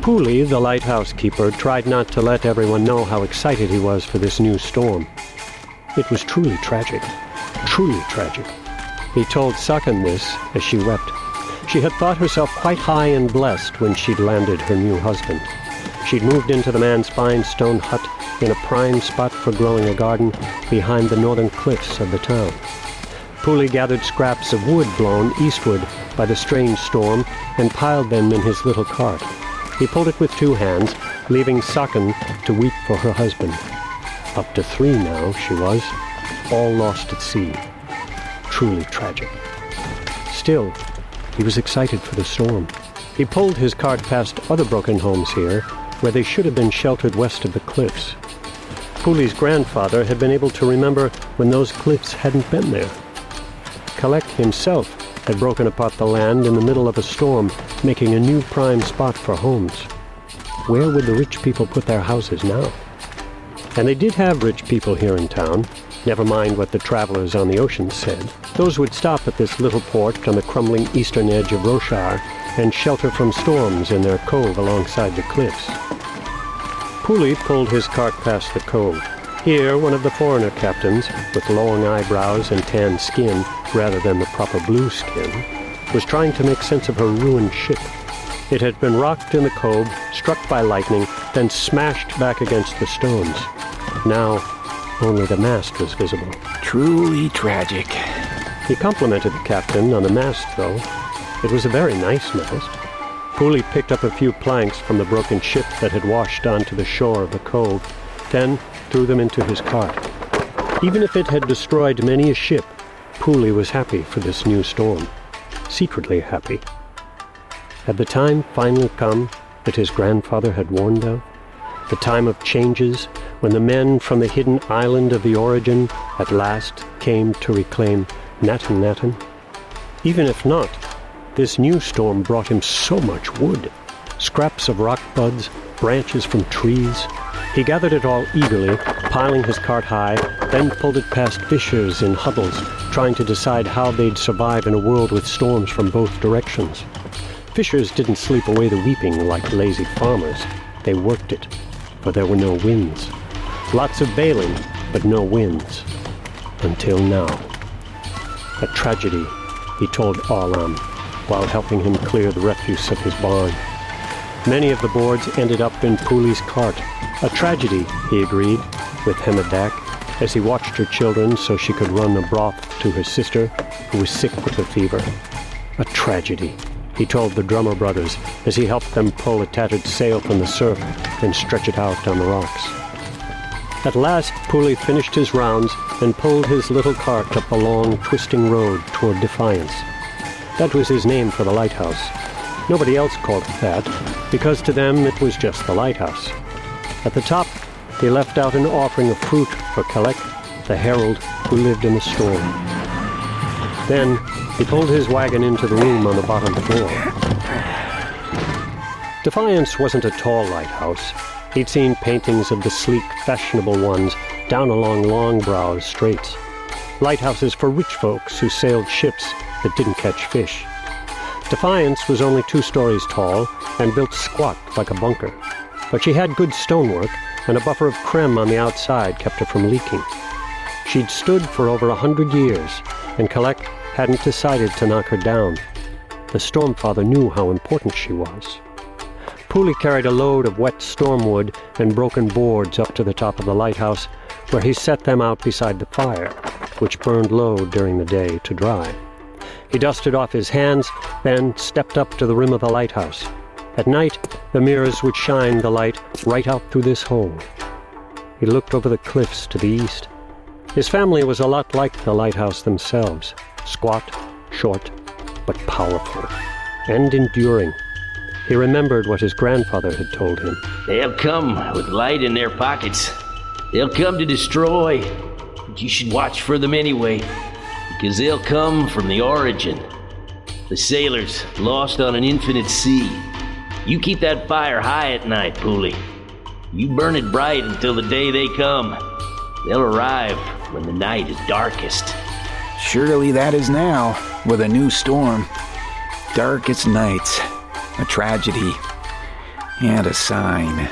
Puuli, the lighthouse keeper, tried not to let everyone know how excited he was for this new storm. It was truly tragic. Truly tragic. He told Sucken this as she wept. She had thought herself quite high and blessed when she'd landed her new husband. She'd moved into the man's fine stone hut in a prime spot for growing a garden behind the northern cliffs of the town. Puuli gathered scraps of wood blown eastward by the strange storm and piled them in his little cart. He pulled it with two hands, leaving Saken to weep for her husband. Up to three now, she was, all lost at sea. Truly tragic. Still, he was excited for the storm. He pulled his cart past other broken homes here, where they should have been sheltered west of the cliffs. Puuli's grandfather had been able to remember when those cliffs hadn't been there. Kalek himself had broken apart the land in the middle of a storm, making a new prime spot for homes. Where would the rich people put their houses now? And they did have rich people here in town, never mind what the travelers on the ocean said. Those would stop at this little port on the crumbling eastern edge of Roshar and shelter from storms in their cove alongside the cliffs. Puuli pulled his cart past the cove. Here, one of the foreigner captains, with long eyebrows and tan skin rather than the proper blue skin, was trying to make sense of her ruined ship. It had been rocked in the cove, struck by lightning, then smashed back against the stones. Now, only the mast was visible. Truly tragic. He complimented the captain on the mast, though. It was a very nice mast. Puuli picked up a few planks from the broken ship that had washed onto the shore of the cove, then threw them into his cart. Even if it had destroyed many a ship, Puuli was happy for this new storm. Secretly happy. Had the time finally come that his grandfather had warned of? The time of changes, when the men from the hidden island of the origin at last came to reclaim Natanatan? Even if not, this new storm brought him so much wood. Scraps of rock buds, branches from trees. He gathered it all eagerly, piling his cart high, then pulled it past fishers in huddles, trying to decide how they'd survive in a world with storms from both directions. Fishers didn't sleep away the weeping like lazy farmers. They worked it, for there were no winds. Lots of bailing, but no winds. Until now. A tragedy, he told Arlam while helping him clear the refuse of his barn. Many of the boards ended up in Puuli's cart. A tragedy, he agreed, with Hemadak, as he watched her children so she could run the broth to her sister, who was sick with the fever. A tragedy, he told the drummer brothers as he helped them pull a tattered sail from the surf and stretch it out on the rocks. At last, Puuli finished his rounds and pulled his little cart up a long, twisting road toward Defiance. That was his name for the lighthouse. Nobody else called it that, because to them it was just the lighthouse. At the top, they left out an offering of fruit for Kelek, the herald who lived in the storm. Then he pulled his wagon into the room on the bottom floor. Defiance wasn't a tall lighthouse. He'd seen paintings of the sleek, fashionable ones down along Longbrow's straits. Lighthouses for rich folks who sailed ships that didn't catch fish. Defiance was only two stories tall and built squat like a bunker, but she had good stonework and a buffer of crem on the outside kept her from leaking. She'd stood for over a hundred years, and Kalek hadn't decided to knock her down. The Stormfather knew how important she was. Puuli carried a load of wet stormwood and broken boards up to the top of the lighthouse, where he set them out beside the fire, which burned low during the day to dry. He dusted off his hands, then stepped up to the rim of the lighthouse. At night, the mirrors would shine the light right out through this hole. He looked over the cliffs to the east. His family was a lot like the lighthouse themselves squat, short, but powerful, and enduring. He remembered what his grandfather had told him. They'll come with light in their pockets. They'll come to destroy. But you should watch for them anyway, because they'll come from the origin. The sailors lost on an infinite sea. You keep that fire high at night, Puuli. You burn it bright until the day they come. They'll arrive when the night is darkest. Surely that is now, with a new storm. Darkest nights. A tragedy. And a sign.